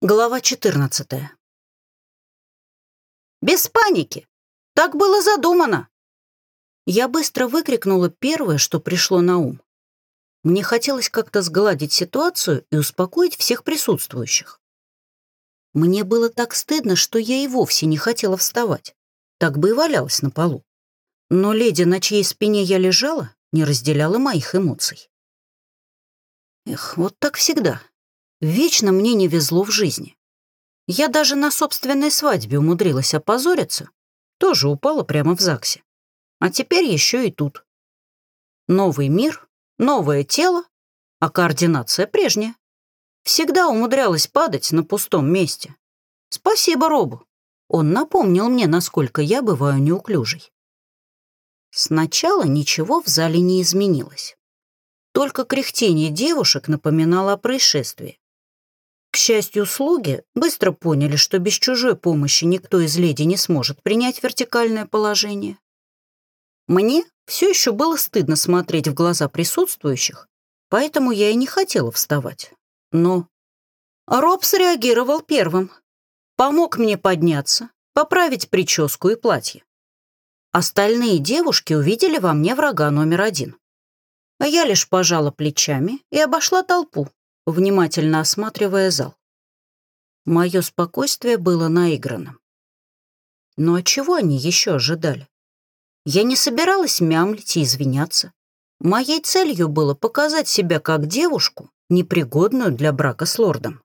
Глава 14. «Без паники! Так было задумано!» Я быстро выкрикнула первое, что пришло на ум. Мне хотелось как-то сгладить ситуацию и успокоить всех присутствующих. Мне было так стыдно, что я и вовсе не хотела вставать. Так бы и валялась на полу. Но леди, на чьей спине я лежала, не разделяла моих эмоций. Эх, вот так всегда. Вечно мне не везло в жизни. Я даже на собственной свадьбе умудрилась опозориться, тоже упала прямо в ЗАГСе. А теперь еще и тут. Новый мир, новое тело, а координация прежняя. Всегда умудрялась падать на пустом месте. Спасибо Робу. Он напомнил мне, насколько я бываю неуклюжей. Сначала ничего в зале не изменилось. Только кряхтение девушек напоминало о происшествии. Счастью, слуги быстро поняли, что без чужой помощи никто из леди не сможет принять вертикальное положение. Мне все еще было стыдно смотреть в глаза присутствующих, поэтому я и не хотела вставать. Но Роб среагировал первым. Помог мне подняться, поправить прическу и платье. Остальные девушки увидели во мне врага номер один. Я лишь пожала плечами и обошла толпу, внимательно осматривая зал. Мое спокойствие было наигранным. Но от чего они еще ожидали? Я не собиралась мямлить и извиняться. Моей целью было показать себя как девушку, непригодную для брака с лордом.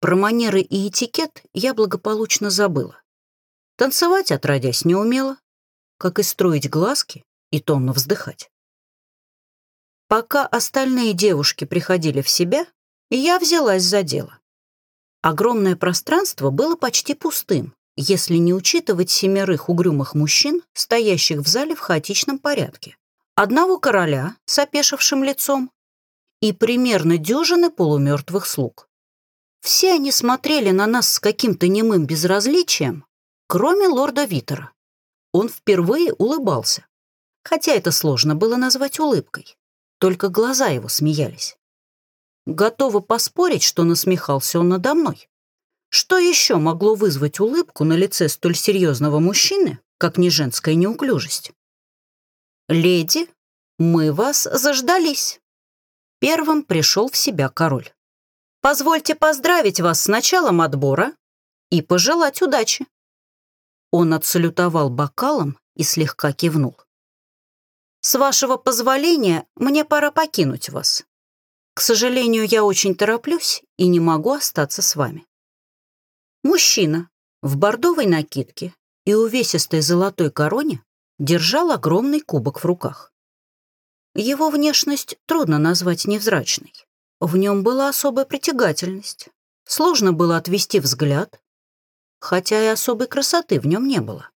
Про манеры и этикет я благополучно забыла. Танцевать отродясь не умела, как и строить глазки и томно вздыхать. Пока остальные девушки приходили в себя, я взялась за дело. Огромное пространство было почти пустым, если не учитывать семерых угрюмых мужчин, стоящих в зале в хаотичном порядке. Одного короля с опешившим лицом и примерно дюжины полумертвых слуг. Все они смотрели на нас с каким-то немым безразличием, кроме лорда Витера. Он впервые улыбался, хотя это сложно было назвать улыбкой только глаза его смеялись. Готова поспорить, что насмехался он надо мной. Что еще могло вызвать улыбку на лице столь серьезного мужчины, как не женская неуклюжесть? «Леди, мы вас заждались!» Первым пришел в себя король. «Позвольте поздравить вас с началом отбора и пожелать удачи!» Он отсалютовал бокалом и слегка кивнул. С вашего позволения, мне пора покинуть вас. К сожалению, я очень тороплюсь и не могу остаться с вами. Мужчина в бордовой накидке и увесистой золотой короне держал огромный кубок в руках. Его внешность трудно назвать невзрачной. В нем была особая притягательность. Сложно было отвести взгляд, хотя и особой красоты в нем не было.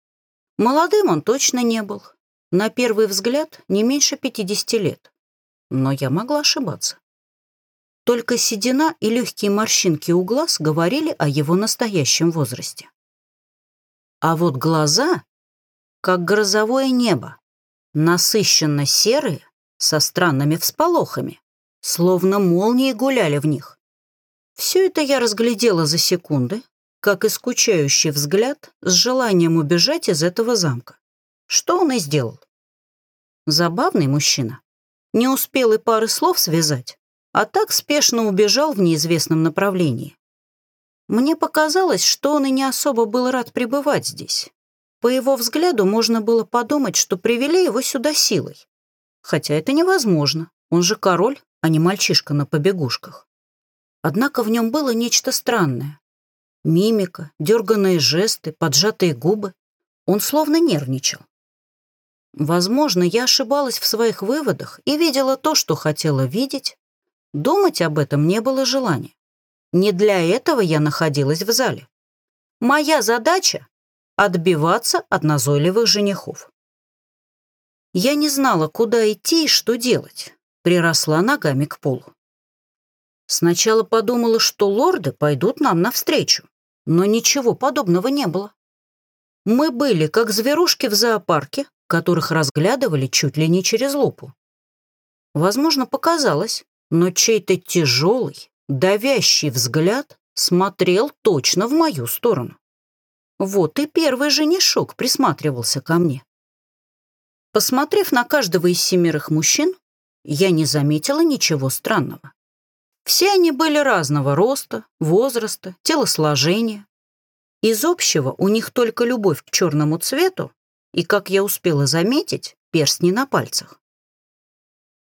Молодым он точно не был, на первый взгляд не меньше 50 лет, но я могла ошибаться. Только седина и легкие морщинки у глаз говорили о его настоящем возрасте. А вот глаза, как грозовое небо, насыщенно серые, со странными всполохами, словно молнии гуляли в них. Все это я разглядела за секунды, как и взгляд с желанием убежать из этого замка. Что он и сделал. Забавный мужчина. Не успел и пары слов связать, а так спешно убежал в неизвестном направлении. Мне показалось, что он и не особо был рад пребывать здесь. По его взгляду можно было подумать, что привели его сюда силой. Хотя это невозможно, он же король, а не мальчишка на побегушках. Однако в нем было нечто странное. Мимика, дерганные жесты, поджатые губы. Он словно нервничал. Возможно, я ошибалась в своих выводах и видела то, что хотела видеть. Думать об этом не было желания. Не для этого я находилась в зале. Моя задача — отбиваться от назойливых женихов. Я не знала, куда идти и что делать. Приросла ногами к полу. Сначала подумала, что лорды пойдут нам навстречу, но ничего подобного не было. Мы были как зверушки в зоопарке, которых разглядывали чуть ли не через лупу. Возможно, показалось, но чей-то тяжелый, давящий взгляд смотрел точно в мою сторону. Вот и первый женишок присматривался ко мне. Посмотрев на каждого из семерых мужчин, я не заметила ничего странного. Все они были разного роста, возраста, телосложения. Из общего у них только любовь к черному цвету и, как я успела заметить, перстни на пальцах.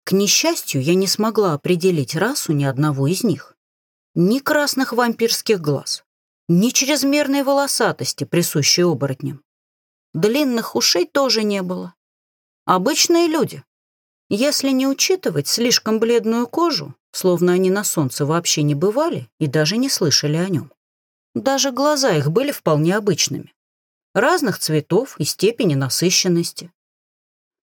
К несчастью, я не смогла определить расу ни одного из них. Ни красных вампирских глаз, ни чрезмерной волосатости, присущей оборотням. Длинных ушей тоже не было. Обычные люди. Если не учитывать слишком бледную кожу, словно они на солнце вообще не бывали и даже не слышали о нем. Даже глаза их были вполне обычными. Разных цветов и степени насыщенности.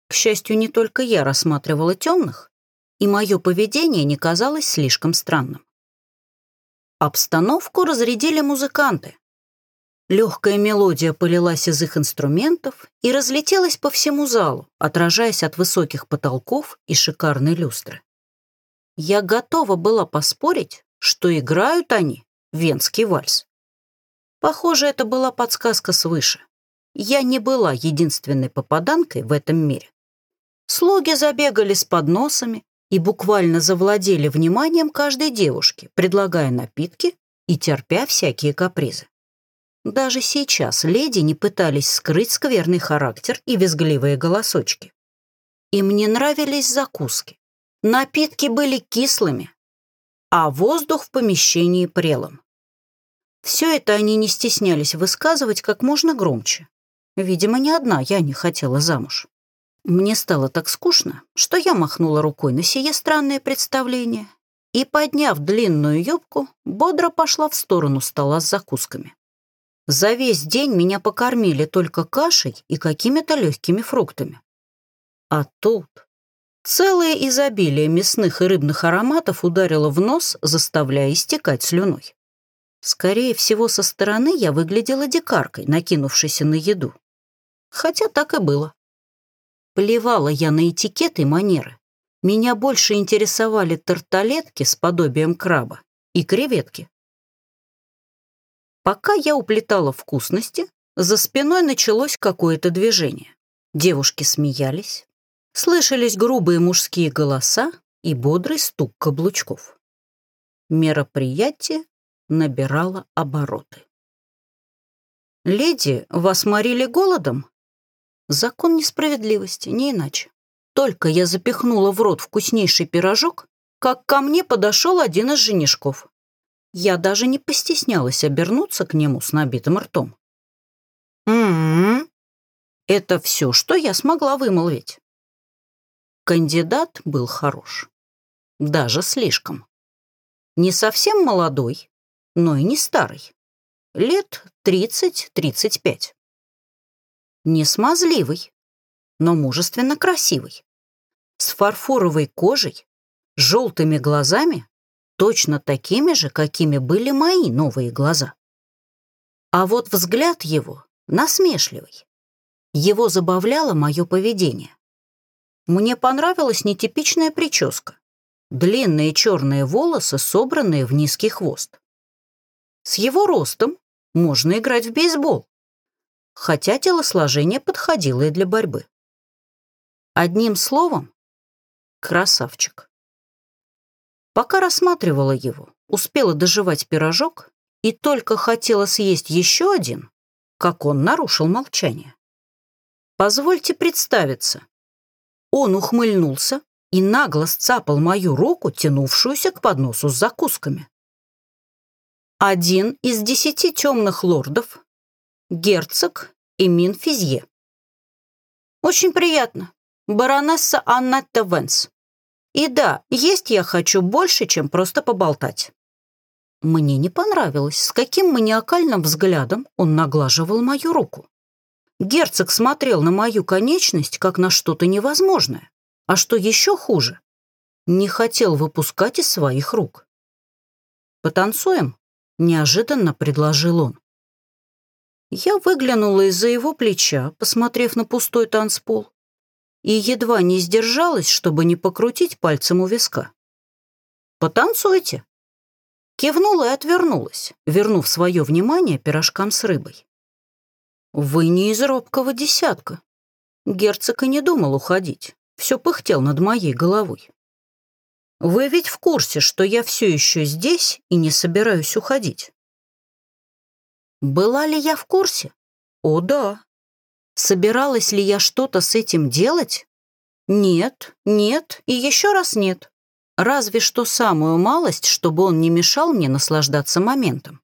К счастью, не только я рассматривала темных, и мое поведение не казалось слишком странным. Обстановку разрядили музыканты. Легкая мелодия полилась из их инструментов и разлетелась по всему залу, отражаясь от высоких потолков и шикарной люстры. Я готова была поспорить, что играют они венский вальс. Похоже, это была подсказка свыше. Я не была единственной попаданкой в этом мире. Слуги забегали с подносами и буквально завладели вниманием каждой девушки, предлагая напитки и терпя всякие капризы. Даже сейчас леди не пытались скрыть скверный характер и визгливые голосочки. Им не нравились закуски. Напитки были кислыми, а воздух в помещении прелым. Все это они не стеснялись высказывать как можно громче. Видимо, не одна я не хотела замуж. Мне стало так скучно, что я махнула рукой на сие странное представление и, подняв длинную юбку, бодро пошла в сторону стола с закусками. За весь день меня покормили только кашей и какими-то легкими фруктами. А тут целое изобилие мясных и рыбных ароматов ударило в нос, заставляя истекать слюной. Скорее всего, со стороны я выглядела дикаркой, накинувшейся на еду. Хотя так и было. Плевала я на этикет и манеры. Меня больше интересовали тарталетки с подобием краба и креветки. Пока я уплетала вкусности, за спиной началось какое-то движение. Девушки смеялись, слышались грубые мужские голоса и бодрый стук каблучков. Мероприятие набирало обороты. «Леди, вас морили голодом?» Закон несправедливости, не иначе. Только я запихнула в рот вкуснейший пирожок, как ко мне подошел один из женишков. Я даже не постеснялась обернуться к нему с набитым ртом. «М-м-м, это все, что я смогла вымолвить». Кандидат был хорош. Даже слишком. Не совсем молодой, но и не старый. Лет 30-35. Не смазливый, но мужественно красивый. С фарфоровой кожей, желтыми глазами точно такими же, какими были мои новые глаза. А вот взгляд его насмешливый. Его забавляло мое поведение. Мне понравилась нетипичная прическа. Длинные черные волосы, собранные в низкий хвост. С его ростом можно играть в бейсбол, хотя телосложение подходило и для борьбы. Одним словом, красавчик. Пока рассматривала его, успела доживать пирожок и только хотела съесть еще один, как он нарушил молчание. «Позвольте представиться». Он ухмыльнулся и нагло сцапал мою руку, тянувшуюся к подносу с закусками. Один из десяти темных лордов, герцог Эмин Физье. Очень приятно. Баронесса Аннетта Венс. И да, есть я хочу больше, чем просто поболтать. Мне не понравилось, с каким маниакальным взглядом он наглаживал мою руку. Герцог смотрел на мою конечность, как на что-то невозможное. А что еще хуже, не хотел выпускать из своих рук. «Потанцуем?» — неожиданно предложил он. Я выглянула из-за его плеча, посмотрев на пустой танцпол и едва не сдержалась, чтобы не покрутить пальцем у виска. «Потанцуйте!» Кивнула и отвернулась, вернув свое внимание пирожкам с рыбой. «Вы не из робкого десятка». Герцог и не думал уходить, все пыхтел над моей головой. «Вы ведь в курсе, что я все еще здесь и не собираюсь уходить?» Была ли я в курсе? О, да. Собиралась ли я что-то с этим делать? Нет, нет и еще раз нет. Разве что самую малость, чтобы он не мешал мне наслаждаться моментом.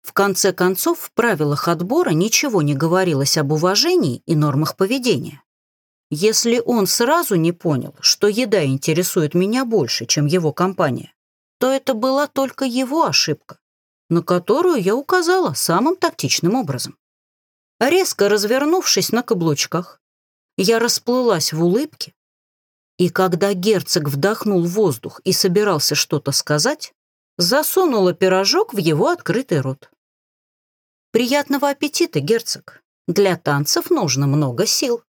В конце концов, в правилах отбора ничего не говорилось об уважении и нормах поведения. Если он сразу не понял, что еда интересует меня больше, чем его компания, то это была только его ошибка, на которую я указала самым тактичным образом. Резко развернувшись на каблучках, я расплылась в улыбке, и когда герцог вдохнул воздух и собирался что-то сказать, засунула пирожок в его открытый рот. «Приятного аппетита, герцог. Для танцев нужно много сил».